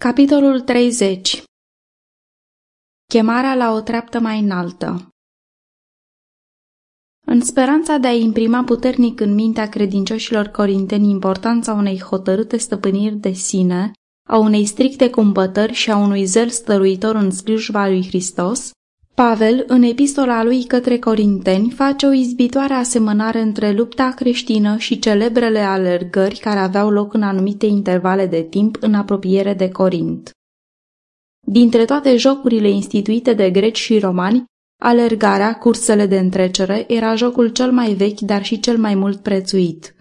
Capitolul 30 Chemarea la o treaptă mai înaltă. În speranța de a imprima puternic în mintea credincioșilor corinteni importanța unei hotărâte stăpâniri de sine, a unei stricte cumpătări și a unui zel stăruitor în slujba lui Hristos, Pavel, în epistola lui către Corinteni, face o izbitoare asemănare între lupta creștină și celebrele alergări care aveau loc în anumite intervale de timp în apropiere de Corint. Dintre toate jocurile instituite de greci și romani, alergarea, cursele de întrecere, era jocul cel mai vechi, dar și cel mai mult prețuit.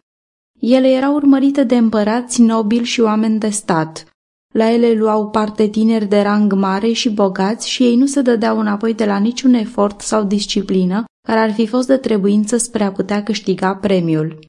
Ele erau urmărite de împărați, nobili și oameni de stat, la ele luau parte tineri de rang mare și bogați și ei nu se dădeau înapoi de la niciun efort sau disciplină care ar fi fost de trebuință spre a putea câștiga premiul.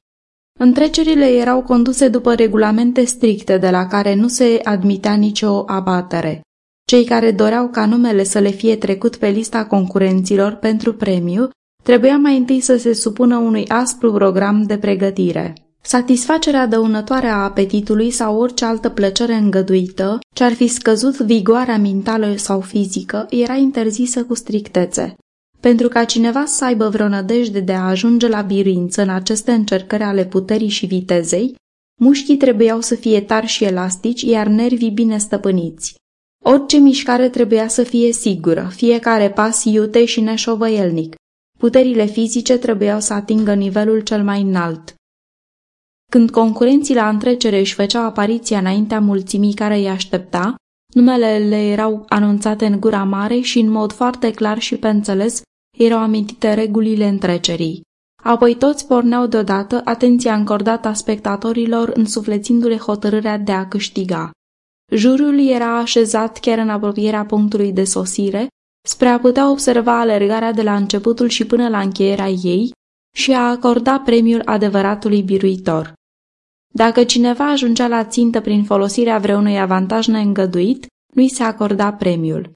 Întrecerile erau conduse după regulamente stricte de la care nu se admitea nicio abatere. Cei care doreau ca numele să le fie trecut pe lista concurenților pentru premiu trebuia mai întâi să se supună unui aspru program de pregătire. Satisfacerea dăunătoare a apetitului sau orice altă plăcere îngăduită, ce ar fi scăzut vigoarea mentală sau fizică, era interzisă cu strictețe. Pentru ca cineva să aibă vreo nădejde de a ajunge la biruință în aceste încercări ale puterii și vitezei, mușchii trebuiau să fie tari și elastici, iar nervii bine stăpâniți. Orice mișcare trebuia să fie sigură, fiecare pas iute și neșovăielnic. Puterile fizice trebuiau să atingă nivelul cel mai înalt. Când concurenții la întrecere își făceau apariția înaintea mulțimii care îi aștepta, numele le erau anunțate în gura mare și în mod foarte clar și pe înțeles erau amintite regulile întrecerii. Apoi toți porneau deodată atenția încordată a spectatorilor însuflețindu-le hotărârea de a câștiga. Jurul era așezat chiar în apropierea punctului de sosire, spre a putea observa alergarea de la începutul și până la încheierea ei și a acorda premiul adevăratului biruitor. Dacă cineva ajungea la țintă prin folosirea vreunui avantaj neîngăduit, nu-i se acorda premiul.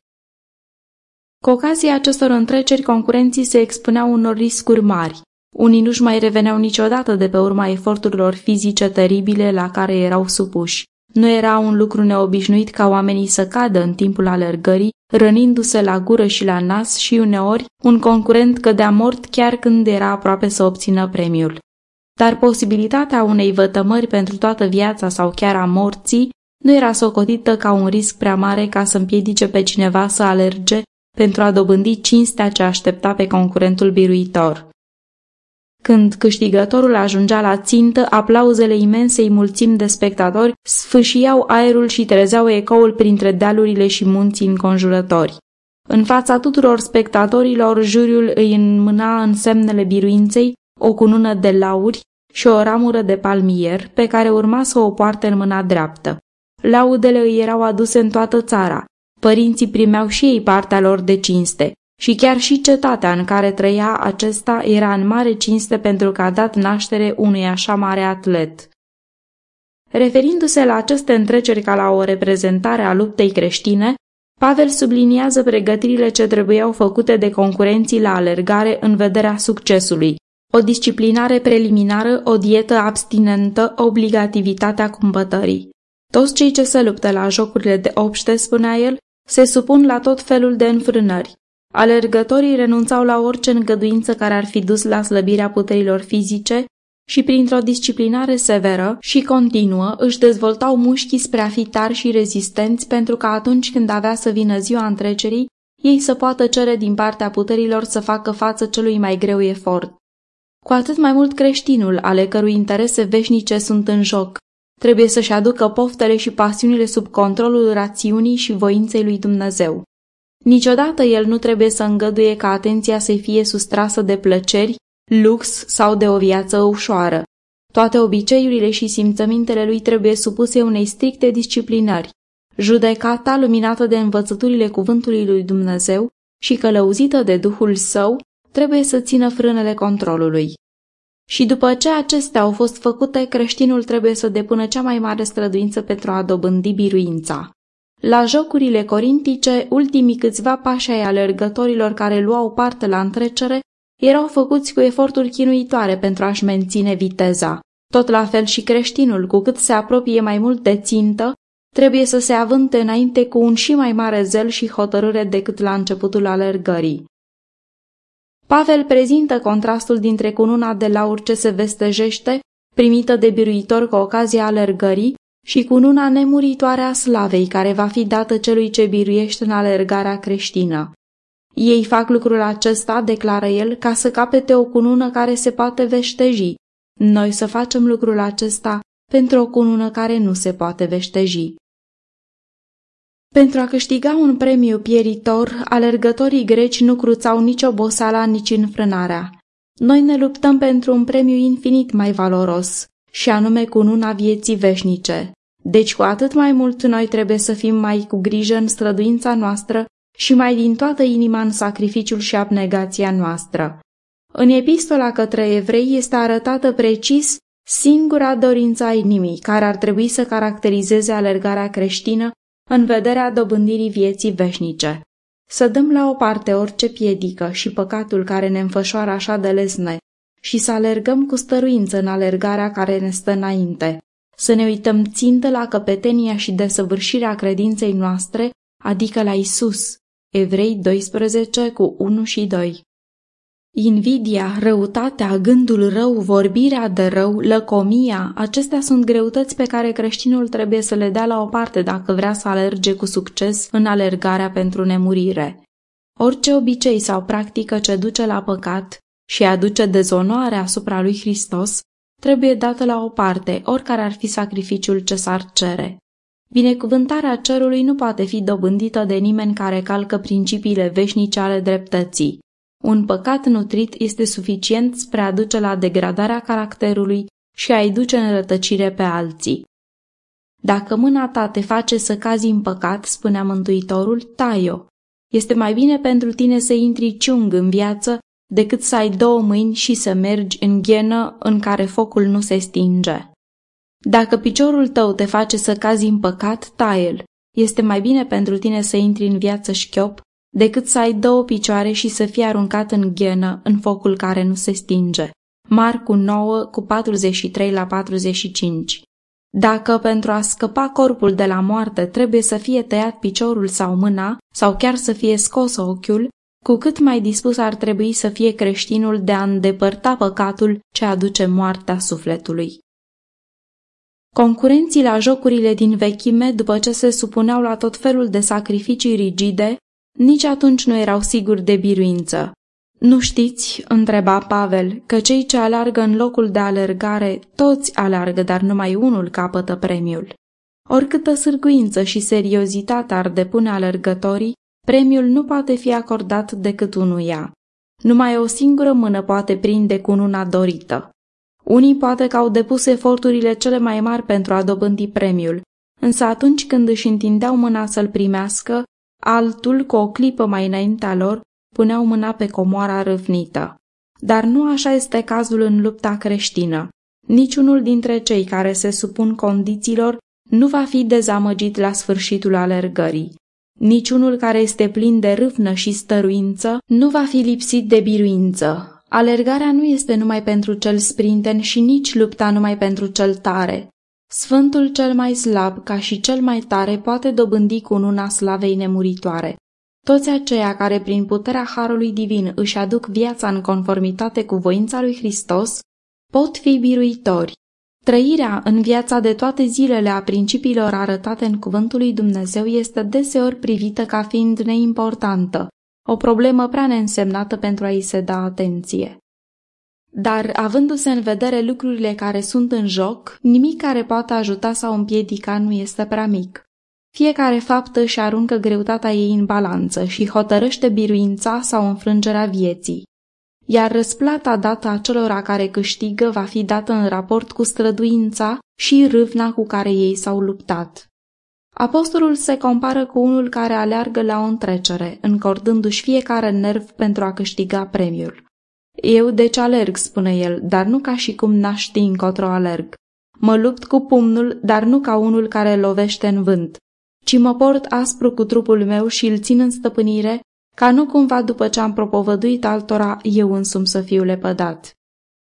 Cu ocazia acestor întreceri, concurenții se expuneau unor riscuri mari. Unii nu-și mai reveneau niciodată de pe urma eforturilor fizice teribile la care erau supuși. Nu era un lucru neobișnuit ca oamenii să cadă în timpul alergării, rănindu-se la gură și la nas și uneori un concurent cădea mort chiar când era aproape să obțină premiul dar posibilitatea unei vătămări pentru toată viața sau chiar a morții nu era socotită ca un risc prea mare ca să împiedice pe cineva să alerge pentru a dobândi cinstea ce aștepta pe concurentul biruitor. Când câștigătorul ajungea la țintă, aplauzele imensei mulțimi de spectatori sfâșiau aerul și trezeau ecoul printre dealurile și munții înconjurători. În fața tuturor spectatorilor, juriul îi înmâna în semnele biruinței o cunună de lauri și o ramură de palmier pe care urma să o poarte în mâna dreaptă. Laudele îi erau aduse în toată țara. Părinții primeau și ei partea lor de cinste și chiar și cetatea în care trăia acesta era în mare cinste pentru că a dat naștere unui așa mare atlet. Referindu-se la aceste întreceri ca la o reprezentare a luptei creștine, Pavel subliniază pregătirile ce trebuiau făcute de concurenții la alergare în vederea succesului, o disciplinare preliminară, o dietă abstinentă, obligativitatea cumpătării. Toți cei ce se luptă la jocurile de obște, spunea el, se supun la tot felul de înfrânări. Alergătorii renunțau la orice îngăduință care ar fi dus la slăbirea puterilor fizice și printr-o disciplinare severă și continuă își dezvoltau mușchii spre a fi tari și rezistenți pentru că atunci când avea să vină ziua întrecerii, ei să poată cere din partea puterilor să facă față celui mai greu efort. Cu atât mai mult creștinul, ale cărui interese veșnice sunt în joc, trebuie să-și aducă poftele și pasiunile sub controlul rațiunii și voinței lui Dumnezeu. Niciodată el nu trebuie să îngăduie ca atenția să fie sustrasă de plăceri, lux sau de o viață ușoară. Toate obiceiurile și simțămintele lui trebuie supuse unei stricte disciplinări. Judecata, luminată de învățăturile cuvântului lui Dumnezeu și călăuzită de Duhul Său, trebuie să țină frânele controlului. Și după ce acestea au fost făcute, creștinul trebuie să depună cea mai mare străduință pentru a dobândi biruința. La jocurile corintice, ultimii câțiva pași ai alergătorilor care luau parte la întrecere erau făcuți cu eforturi chinuitoare pentru a-și menține viteza. Tot la fel și creștinul, cu cât se apropie mai mult de țintă, trebuie să se avânte înainte cu un și mai mare zel și hotărâre decât la începutul alergării. Pavel prezintă contrastul dintre cununa de laur ce se vestejește, primită de biruitor cu ocazia alergării, și cununa nemuritoare a slavei care va fi dată celui ce biruiește în alergarea creștină. Ei fac lucrul acesta, declară el, ca să capete o cunună care se poate veșteji. Noi să facem lucrul acesta pentru o cunună care nu se poate veșteji. Pentru a câștiga un premiu pieritor, alergătorii greci nu cruțau nici oboseala, nici înfrânarea. Noi ne luptăm pentru un premiu infinit mai valoros, și anume cununa vieții veșnice. Deci cu atât mai mult noi trebuie să fim mai cu grijă în străduința noastră și mai din toată inima în sacrificiul și abnegația noastră. În epistola către evrei este arătată precis singura dorință a inimii care ar trebui să caracterizeze alergarea creștină în vederea dobândirii vieții veșnice. Să dăm la o parte orice piedică și păcatul care ne înfășoară așa de lesne și să alergăm cu stăruință în alergarea care ne stă înainte. Să ne uităm țintă la căpetenia și desăvârșirea credinței noastre, adică la Isus. Evrei 12 cu 1 și 2 Invidia, răutatea, gândul rău, vorbirea de rău, lăcomia, acestea sunt greutăți pe care creștinul trebuie să le dea la o parte dacă vrea să alerge cu succes în alergarea pentru nemurire. Orice obicei sau practică ce duce la păcat și aduce dezonoare asupra lui Hristos, trebuie dată la o parte, oricare ar fi sacrificiul ce s-ar cere. Binecuvântarea cerului nu poate fi dobândită de nimeni care calcă principiile veșnice ale dreptății. Un păcat nutrit este suficient spre a duce la degradarea caracterului și a-i duce în rătăcire pe alții. Dacă mâna ta te face să cazi în păcat, spunea Mântuitorul, tai-o. Este mai bine pentru tine să intri ciung în viață decât să ai două mâini și să mergi în ghenă în care focul nu se stinge. Dacă piciorul tău te face să cazi în păcat, tai-l. Este mai bine pentru tine să intri în viață șchiop decât să ai două picioare și să fii aruncat în ghenă, în focul care nu se stinge. Marcu 9 cu 43 la 45 Dacă pentru a scăpa corpul de la moarte trebuie să fie tăiat piciorul sau mâna, sau chiar să fie scos ochiul, cu cât mai dispus ar trebui să fie creștinul de a îndepărta păcatul ce aduce moartea sufletului. Concurenții la jocurile din vechime, după ce se supuneau la tot felul de sacrificii rigide, nici atunci nu erau siguri de biruință. Nu știți, întreba Pavel, că cei ce alargă în locul de alergare, toți alargă, dar numai unul capătă premiul. Oricâtă sârguință și seriozitate ar depune alergătorii, premiul nu poate fi acordat decât unuia. Numai o singură mână poate prinde cu una dorită. Unii poate că au depus eforturile cele mai mari pentru a dobândi premiul, însă atunci când își întindeau mâna să-l primească, altul, cu o clipă mai înaintea lor, puneau mâna pe comoara râvnită. Dar nu așa este cazul în lupta creștină. Niciunul dintre cei care se supun condițiilor nu va fi dezamăgit la sfârșitul alergării. Niciunul care este plin de râvnă și stăruință nu va fi lipsit de biruință. Alergarea nu este numai pentru cel sprinten și nici lupta numai pentru cel tare. Sfântul cel mai slab, ca și cel mai tare, poate dobândi cu una slavei nemuritoare. Toți aceia care prin puterea Harului Divin își aduc viața în conformitate cu voința lui Hristos, pot fi biruitori. Trăirea în viața de toate zilele a principiilor arătate în cuvântul lui Dumnezeu este deseori privită ca fiind neimportantă, o problemă prea neînsemnată pentru a-i se da atenție. Dar, avându-se în vedere lucrurile care sunt în joc, nimic care poate ajuta sau împiedica nu este prea mic. Fiecare faptă își aruncă greutatea ei în balanță și hotărăște biruința sau înfrângerea vieții. Iar răsplata dată acelora care câștigă va fi dată în raport cu străduința și râvna cu care ei s-au luptat. Apostolul se compară cu unul care aleargă la o întrecere, încordându-și fiecare nerv pentru a câștiga premiul. Eu deci alerg, spune el, dar nu ca și cum n-aș ști încotro alerg. Mă lupt cu pumnul, dar nu ca unul care lovește în vânt, ci mă port aspru cu trupul meu și îl țin în stăpânire, ca nu cumva după ce am propovăduit altora, eu însumi să fiu lepădat.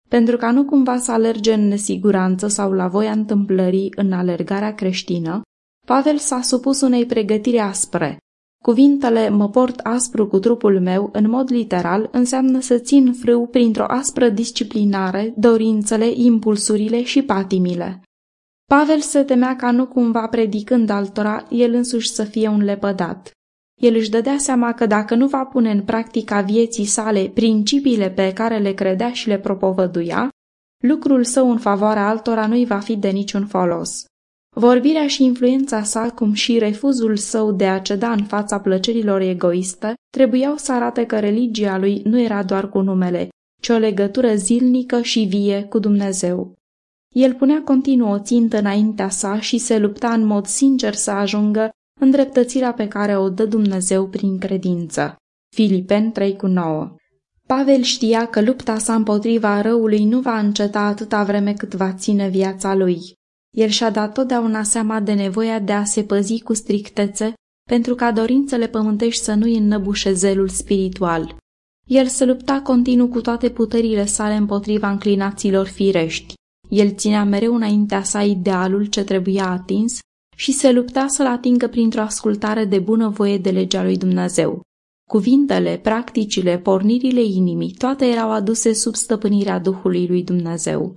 Pentru ca nu cumva să alerge în nesiguranță sau la voia întâmplării în alergarea creștină, Pavel s-a supus unei pregătiri aspre. Cuvintele mă port aspru cu trupul meu, în mod literal, înseamnă să țin frâu printr-o aspră disciplinare, dorințele, impulsurile și patimile. Pavel se temea ca nu cumva predicând altora, el însuși să fie un lepădat. El își dădea seama că dacă nu va pune în practica vieții sale principiile pe care le credea și le propovăduia, lucrul său în favoarea altora nu-i va fi de niciun folos. Vorbirea și influența sa, cum și refuzul său de a ceda în fața plăcerilor egoiste, trebuiau să arate că religia lui nu era doar cu numele, ci o legătură zilnică și vie cu Dumnezeu. El punea continuu o țintă înaintea sa și se lupta în mod sincer să ajungă în dreptățirea pe care o dă Dumnezeu prin credință. Filipen 3 cu 9 Pavel știa că lupta sa împotriva răului nu va înceta atâta vreme cât va ține viața lui. El și-a dat totdeauna seama de nevoia de a se păzi cu strictețe pentru ca dorințele pământești să nu-i înnăbușe zelul spiritual. El se lupta continuu cu toate puterile sale împotriva înclinațiilor firești. El ținea mereu înaintea sa idealul ce trebuia atins și se lupta să-l atingă printr-o ascultare de bunăvoie de legea lui Dumnezeu. Cuvintele, practicile, pornirile inimii, toate erau aduse sub stăpânirea Duhului lui Dumnezeu.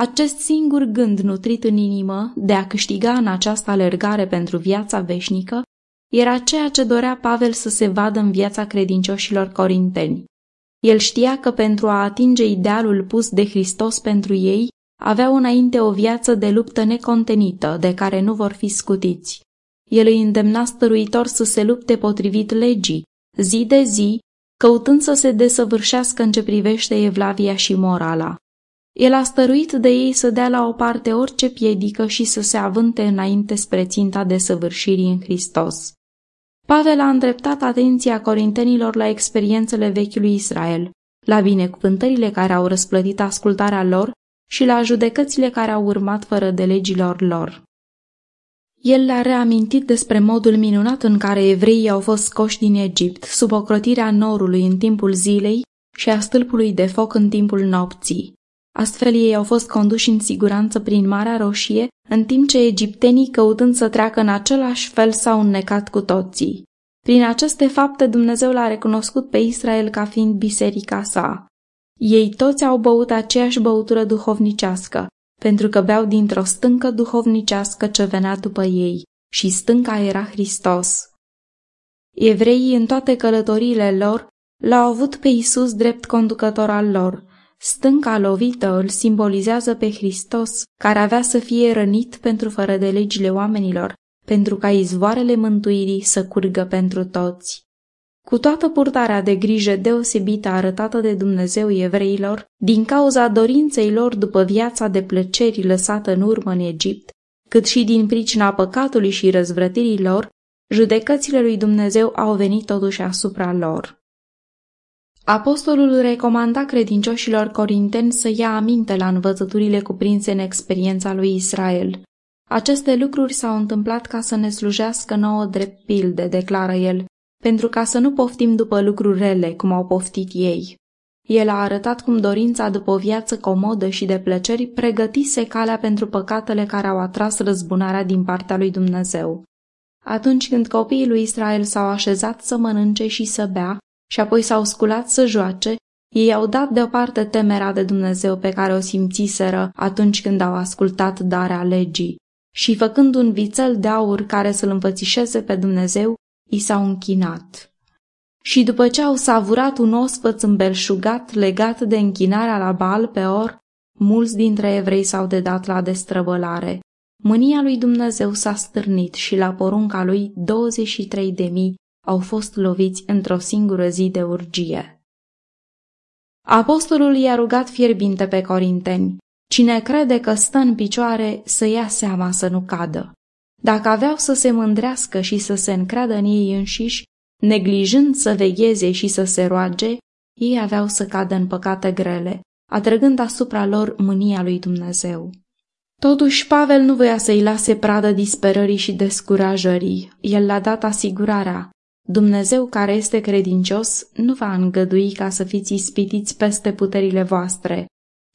Acest singur gând nutrit în inimă de a câștiga în această alergare pentru viața veșnică era ceea ce dorea Pavel să se vadă în viața credincioșilor corinteni. El știa că pentru a atinge idealul pus de Hristos pentru ei, aveau înainte o viață de luptă necontenită, de care nu vor fi scutiți. El îi îndemna stăruitor să se lupte potrivit legii, zi de zi, căutând să se desăvârșească în ce privește evlavia și morala. El a stăruit de ei să dea la o parte orice piedică și să se avânte înainte spre ținta desăvârșirii în Hristos. Pavel a îndreptat atenția corintenilor la experiențele vechiului Israel, la binecuvântările care au răsplătit ascultarea lor și la judecățile care au urmat fără de legilor lor. El le-a reamintit despre modul minunat în care evreii au fost scoși din Egipt, sub ocrotirea norului în timpul zilei și a stâlpului de foc în timpul nopții. Astfel ei au fost conduși în siguranță prin Marea Roșie, în timp ce egiptenii, căutând să treacă în același fel, s-au înnecat cu toții. Prin aceste fapte Dumnezeu l-a recunoscut pe Israel ca fiind biserica sa. Ei toți au băut aceeași băutură duhovnicească, pentru că beau dintr-o stâncă duhovnicească ce venea după ei, și stânca era Hristos. Evreii în toate călătoriile lor l-au avut pe Isus drept conducător al lor. Stânca lovită îl simbolizează pe Hristos, care avea să fie rănit pentru fără de legile oamenilor, pentru ca izvoarele mântuirii să curgă pentru toți. Cu toată purtarea de grijă deosebită arătată de Dumnezeu evreilor, din cauza dorinței lor după viața de plăceri lăsată în urmă în Egipt, cât și din pricina păcatului și răzvrătirii lor, judecățile lui Dumnezeu au venit totuși asupra lor. Apostolul recomanda credincioșilor corinteni să ia aminte la învățăturile cuprinse în experiența lui Israel. Aceste lucruri s-au întâmplat ca să ne slujească nouă drept pilde, declară el, pentru ca să nu poftim după lucruri rele, cum au poftit ei. El a arătat cum dorința după o viață comodă și de plăceri pregătise calea pentru păcatele care au atras răzbunarea din partea lui Dumnezeu. Atunci când copiii lui Israel s-au așezat să mănânce și să bea și apoi s-au sculat să joace, ei au dat deoparte temerea de Dumnezeu pe care o simțiseră atunci când au ascultat darea legii și făcând un vițel de aur care să-l învățișeze pe Dumnezeu, i s-au închinat. Și după ce au savurat un ospăț îmbelșugat legat de închinarea la bal pe or, mulți dintre evrei s-au dedat la destrăbălare. Mânia lui Dumnezeu s-a stârnit și la porunca lui 23 de mii au fost loviți într-o singură zi de urgie. Apostolul i-a rugat fierbinte pe corinteni, cine crede că stă în picioare să ia seama să nu cadă. Dacă aveau să se mândrească și să se încreadă în ei înșiși, neglijând să vegheze și să se roage, ei aveau să cadă în păcate grele, atrăgând asupra lor mânia lui Dumnezeu. Totuși, Pavel nu voia să-i lase pradă disperării și descurajării. El l-a dat asigurarea. Dumnezeu care este credincios nu va îngădui ca să fiți ispitiți peste puterile voastre,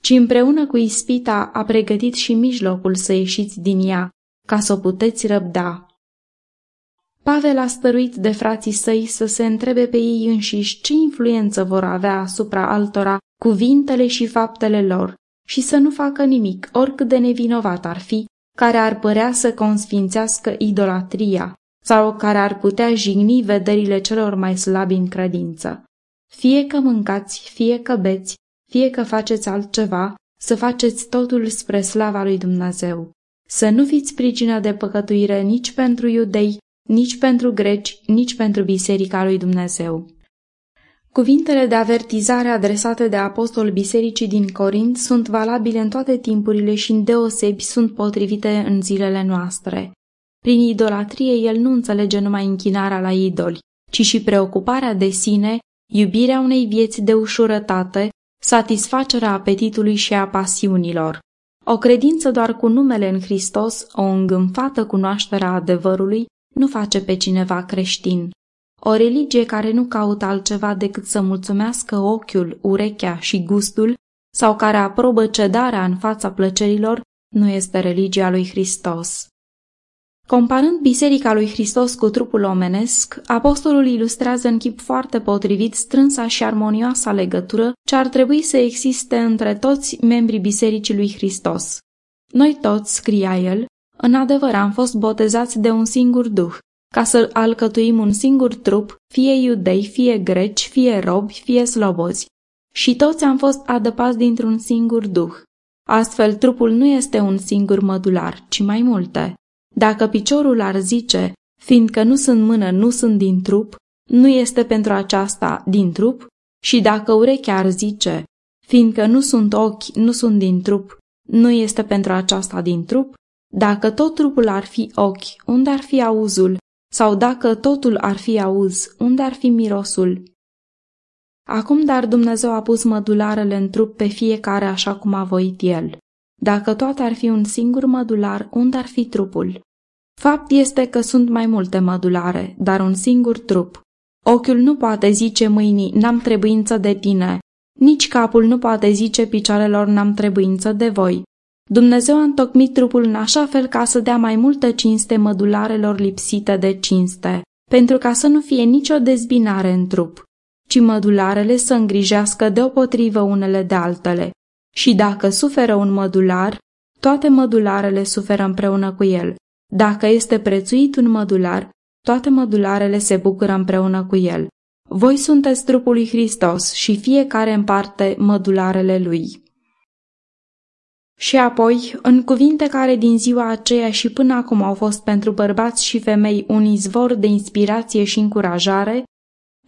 ci împreună cu ispita a pregătit și mijlocul să ieșiți din ea, ca să o puteți răbda. Pavel a stăruit de frații săi să se întrebe pe ei înșiși ce influență vor avea asupra altora cuvintele și faptele lor și să nu facă nimic, oricât de nevinovat ar fi, care ar părea să consfințească idolatria sau care ar putea jigni vederile celor mai slabi în credință. Fie că mâncați, fie că beți, fie că faceți altceva, să faceți totul spre slava lui Dumnezeu. Să nu fiți pricină de păcătuire nici pentru iudei, nici pentru greci, nici pentru biserica lui Dumnezeu. Cuvintele de avertizare adresate de apostol bisericii din Corint sunt valabile în toate timpurile și în deosebi sunt potrivite în zilele noastre. Prin idolatrie el nu înțelege numai închinarea la idoli, ci și preocuparea de sine, iubirea unei vieți de ușurătate, satisfacerea apetitului și a pasiunilor. O credință doar cu numele în Hristos, o îngânfată cunoaștere a adevărului, nu face pe cineva creștin. O religie care nu caută altceva decât să mulțumească ochiul, urechea și gustul, sau care aprobă cedarea în fața plăcerilor, nu este religia lui Hristos. Comparând Biserica lui Hristos cu trupul omenesc, apostolul ilustrează în chip foarte potrivit strânsa și armonioasa legătură ce ar trebui să existe între toți membrii Bisericii lui Hristos. Noi toți, scria el, în adevăr am fost botezați de un singur duh, ca să alcătuim un singur trup, fie iudei, fie greci, fie robi, fie slobozi. Și toți am fost adăpați dintr-un singur duh. Astfel, trupul nu este un singur mădular, ci mai multe. Dacă piciorul ar zice, fiindcă nu sunt mână, nu sunt din trup, nu este pentru aceasta din trup, și dacă urechea ar zice, fiindcă nu sunt ochi, nu sunt din trup, nu este pentru aceasta din trup, dacă tot trupul ar fi ochi, unde ar fi auzul? Sau dacă totul ar fi auz, unde ar fi mirosul? Acum dar Dumnezeu a pus mădularele în trup pe fiecare așa cum a voit El. Dacă toate ar fi un singur mădular, unde ar fi trupul? Fapt este că sunt mai multe mădulare, dar un singur trup. Ochiul nu poate zice mâinii, n-am trebuință de tine. Nici capul nu poate zice picioarelor, n-am trebuință de voi. Dumnezeu a întocmit trupul în așa fel ca să dea mai multă cinste mădularelor lipsite de cinste, pentru ca să nu fie nicio dezbinare în trup, ci mădularele să îngrijească deopotrivă unele de altele. Și dacă suferă un mădular, toate mădularele suferă împreună cu el. Dacă este prețuit un mădular, toate mădularele se bucură împreună cu el. Voi sunteți trupul lui Hristos și fiecare în parte mădularele lui. Și apoi, în cuvinte care din ziua aceea și până acum au fost pentru bărbați și femei un izvor de inspirație și încurajare,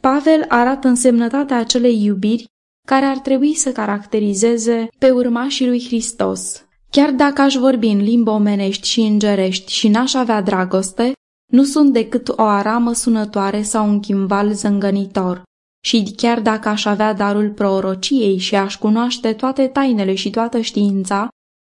Pavel arată însemnătatea acelei iubiri care ar trebui să caracterizeze pe urmașii lui Hristos. Chiar dacă aș vorbi în limbă omenești și îngerești și n-aș avea dragoste, nu sunt decât o aramă sunătoare sau un chimval zângănitor. Și chiar dacă aș avea darul prorociei și aș cunoaște toate tainele și toată știința,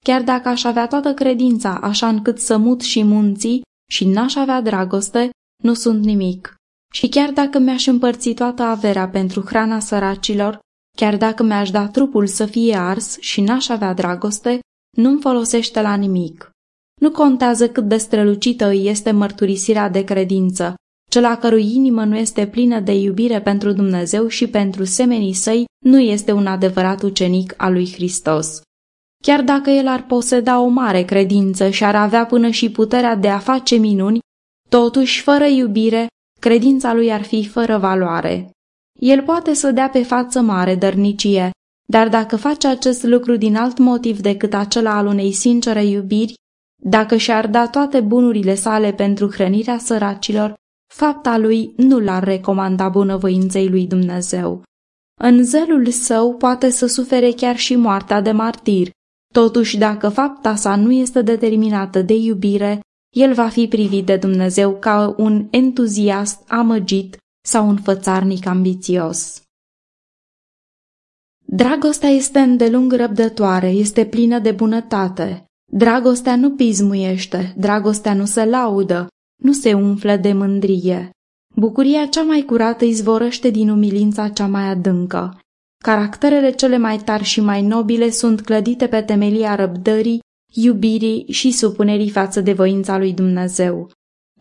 Chiar dacă aș avea toată credința așa încât să mut și munții și n-aș avea dragoste, nu sunt nimic. Și chiar dacă mi-aș împărți toată averea pentru hrana săracilor, chiar dacă mi-aș da trupul să fie ars și n-aș avea dragoste, nu-mi folosește la nimic. Nu contează cât de strălucită îi este mărturisirea de credință, cel a cărui inimă nu este plină de iubire pentru Dumnezeu și pentru semenii săi, nu este un adevărat ucenic al lui Hristos. Chiar dacă el ar poseda o mare credință și ar avea până și puterea de a face minuni, totuși, fără iubire, credința lui ar fi fără valoare. El poate să dea pe față mare dărnicie, dar dacă face acest lucru din alt motiv decât acela al unei sincere iubiri, dacă și-ar da toate bunurile sale pentru hrănirea săracilor, fapta lui nu l-ar recomanda bunăvoinței lui Dumnezeu. În zelul său poate să sufere chiar și moartea de martir, Totuși, dacă fapta sa nu este determinată de iubire, el va fi privit de Dumnezeu ca un entuziast amăgit sau un fățarnic ambițios. Dragostea este îndelung răbdătoare, este plină de bunătate. Dragostea nu pismuiește, dragostea nu se laudă, nu se umflă de mândrie. Bucuria cea mai curată izvorăște din umilința cea mai adâncă. Caracterele cele mai tari și mai nobile sunt clădite pe temelia răbdării, iubirii și supunerii față de voința lui Dumnezeu.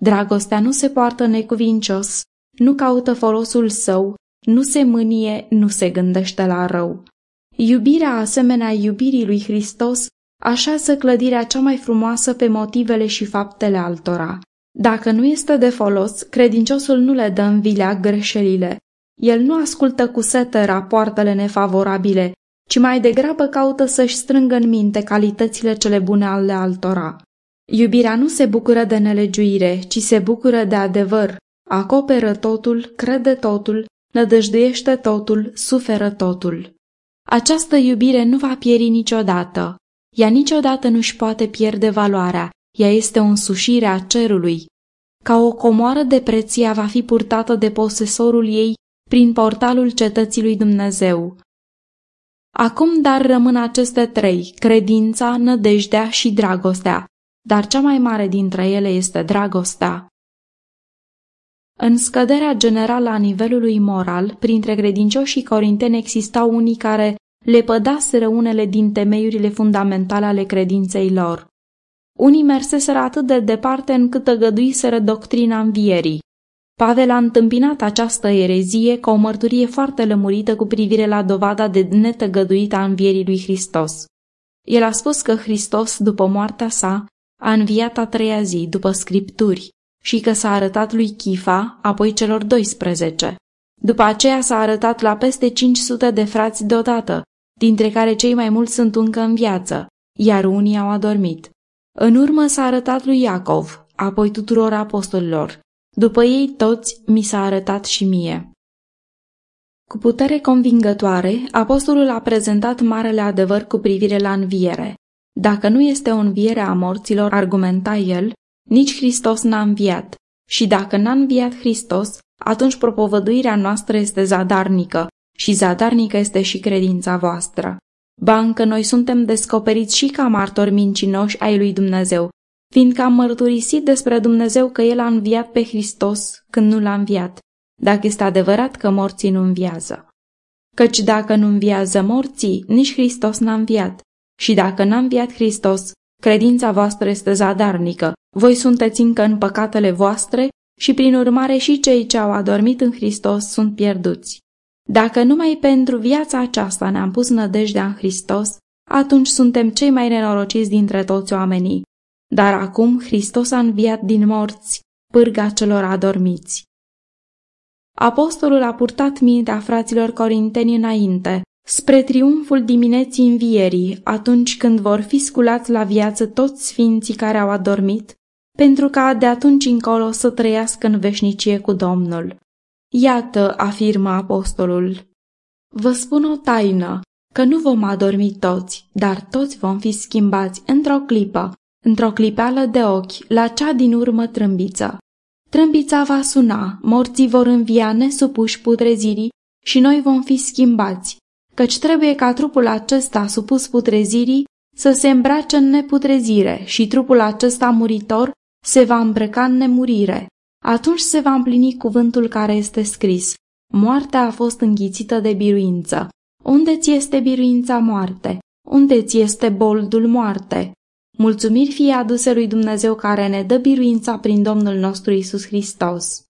Dragostea nu se poartă necuvincios, nu caută folosul său, nu se mânie, nu se gândește la rău. Iubirea asemenea iubirii lui Hristos așează clădirea cea mai frumoasă pe motivele și faptele altora. Dacă nu este de folos, credinciosul nu le dă în vilea greșelile. El nu ascultă cu sete rapoartele nefavorabile, ci mai degrabă caută să-și strângă în minte calitățile cele bune ale altora. Iubirea nu se bucură de nelegiuire, ci se bucură de adevăr, acoperă totul, crede totul, nădăjduiește totul, suferă totul. Această iubire nu va pieri niciodată. Ea niciodată nu-și poate pierde valoarea, ea este o însușire a cerului. Ca o comoară de preția va fi purtată de posesorul ei prin portalul cetății lui Dumnezeu. Acum dar rămân aceste trei, credința, nădejdea și dragostea, dar cea mai mare dintre ele este dragostea. În scăderea generală a nivelului moral, printre credincioșii corinteni existau unii care le pădaseră unele din temeiurile fundamentale ale credinței lor. Unii merseseră atât de departe încât tăgăduiseră doctrina învierii. Pavel a întâmpinat această erezie ca o mărturie foarte lămurită cu privire la dovada de netăgăduită a învierii lui Hristos. El a spus că Hristos, după moartea sa, a înviat a treia zi, după scripturi, și că s-a arătat lui Chifa, apoi celor 12. După aceea s-a arătat la peste 500 de frați deodată, dintre care cei mai mulți sunt încă în viață, iar unii au adormit. În urmă s-a arătat lui Iacov, apoi tuturor apostolilor. După ei toți mi s-a arătat și mie. Cu putere convingătoare, apostolul a prezentat marele adevăr cu privire la înviere. Dacă nu este o înviere a morților, argumenta el, nici Hristos n-a înviat. Și dacă n-a înviat Hristos, atunci propovăduirea noastră este zadarnică și zadarnică este și credința voastră. Ba încă noi suntem descoperiți și ca martori mincinoși ai lui Dumnezeu, fiindcă am mărturisit despre Dumnezeu că El a înviat pe Hristos când nu l-a înviat, dacă este adevărat că morții nu înviază. Căci dacă nu înviază morții, nici Hristos n-a înviat. Și dacă n-a înviat Hristos, credința voastră este zadarnică, voi sunteți încă în păcatele voastre și prin urmare și cei ce au adormit în Hristos sunt pierduți. Dacă numai pentru viața aceasta ne-am pus nădejdea în Hristos, atunci suntem cei mai nenorociți dintre toți oamenii. Dar acum Hristos a înviat din morți, pârga celor adormiți. Apostolul a purtat mintea fraților corinteni înainte, spre triumful dimineții învierii, atunci când vor fi sculați la viață toți sfinții care au adormit, pentru ca de atunci încolo să trăiască în veșnicie cu Domnul. Iată, afirmă apostolul, vă spun o taină, că nu vom adormi toți, dar toți vom fi schimbați într-o clipă, într-o clipeală de ochi, la cea din urmă trâmbiță. Trâmbița va suna, morții vor învia nesupuși putrezirii și noi vom fi schimbați, căci trebuie ca trupul acesta supus putrezirii să se îmbrace în neputrezire și trupul acesta muritor se va îmbrăca în nemurire. Atunci se va împlini cuvântul care este scris. Moartea a fost înghițită de biruință. Unde ți este biruința moarte? Unde ți este boldul moarte? Mulțumiri fie aduse lui Dumnezeu care ne dă biruința prin Domnul nostru Isus Hristos.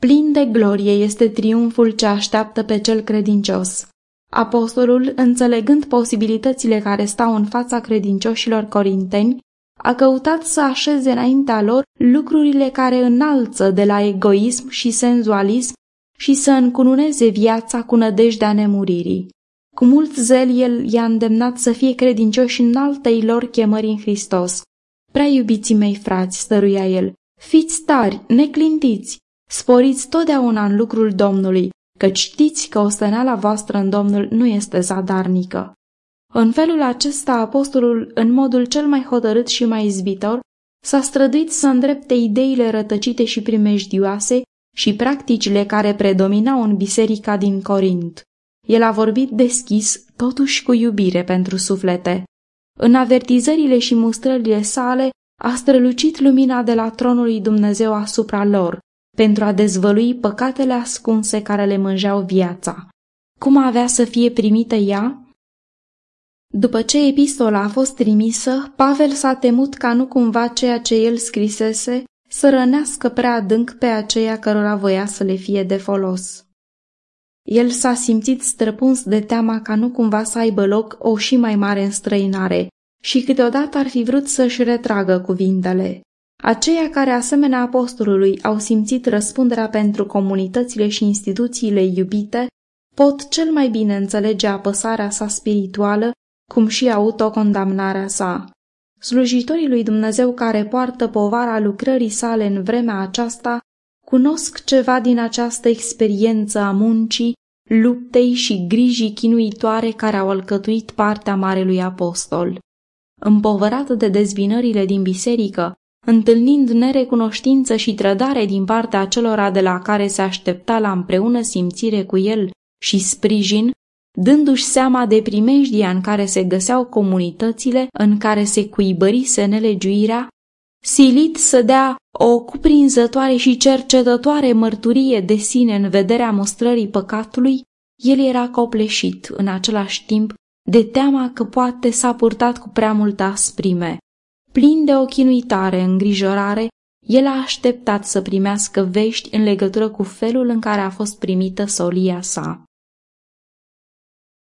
Plin de glorie este triumful ce așteaptă pe cel credincios. Apostolul, înțelegând posibilitățile care stau în fața credincioșilor corinteni, a căutat să așeze înaintea lor lucrurile care înalță de la egoism și senzualism și să încununeze viața cu nădejdea nemuririi. Cu mult zel el i-a îndemnat să fie credincioși în altei lor chemări în Hristos. Prea iubiții mei frați, stăruia el, fiți tari, neclintiți, sporiți totdeauna în lucrul Domnului, că știți că osteneala voastră în Domnul nu este zadarnică. În felul acesta, apostolul, în modul cel mai hotărât și mai izbitor, s-a străduit să îndrepte ideile rătăcite și primejdioase și practicile care predominau în biserica din Corint. El a vorbit deschis, totuși cu iubire pentru suflete. În avertizările și mustrările sale a strălucit lumina de la tronul lui Dumnezeu asupra lor, pentru a dezvălui păcatele ascunse care le mângeau viața. Cum avea să fie primită ea? După ce epistola a fost trimisă, Pavel s-a temut ca nu cumva ceea ce el scrisese să rănească prea adânc pe aceia cărora voia să le fie de folos. El s-a simțit străpuns de teama ca nu cumva să aibă loc o și mai mare înstrăinare și câteodată ar fi vrut să-și retragă cuvintele. Aceia care, asemenea apostolului, au simțit răspunderea pentru comunitățile și instituțiile iubite, pot cel mai bine înțelege apăsarea sa spirituală, cum și autocondamnarea sa. Slujitorii lui Dumnezeu care poartă povara lucrării sale în vremea aceasta cunosc ceva din această experiență a muncii, luptei și grijii chinuitoare care au alcătuit partea Marelui Apostol. Împovărat de dezbinările din biserică, întâlnind nerecunoștință și trădare din partea acelora de la care se aștepta la împreună simțire cu el și sprijin, dându-și seama de primejdia în care se găseau comunitățile în care se cuibărise nelegiuirea, silit să dea o cuprinzătoare și cercetătoare mărturie de sine în vederea mostrării păcatului, el era copleșit în același timp de teama că poate s-a purtat cu prea multă asprime. Plin de ochinuitare, îngrijorare, el a așteptat să primească vești în legătură cu felul în care a fost primită solia sa.